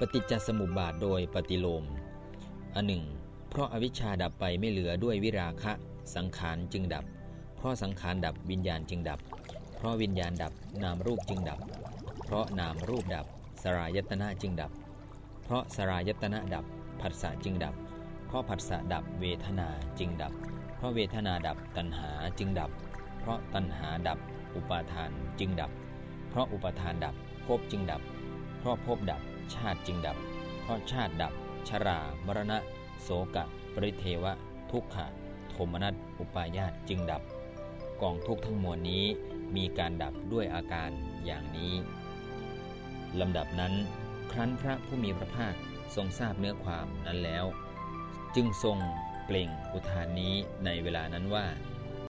ปฏิจจสมุปบาทโดยปฏิโลมอันหนึ่ง เพราะอาวิชชาดับไปไม่เหลือด้วยวิราคะ สังขารจึงดับ เพราะสังขารดับวิญญาณจึงดับ เพราะวิญญาณดับนามรูปจึงดับ เพราะนามรูปดับ สรายตนะจึงดับ เพราะสรายตนะดับผัสสะจึงดับ เพราะผัสสะดับเวทนาจึงดับ เพราะเวทนาดับตัณหาจึงดับ เพราะตัณหาดับอุปาทานจึงดับ เพราะอุปาทานดับภพจึงดับ เพราะภพดับ ชาติจึงดับ เพราะชาติดับ ชรา มรณะ โสกะ ปริเทวะ ทุกขะ โทมนัส อุปาญาตจึงดับ กองทุกทั้งมวลนี้มีการดับด้วยอาการอย่างนี้ ลำดับนั้น ครั้นพระผู้มีพระภาคทรงทราบเนื้อความนั้นแล้ว จึงทรงเปล่งอุทานนี้ในเวลานั้นว่า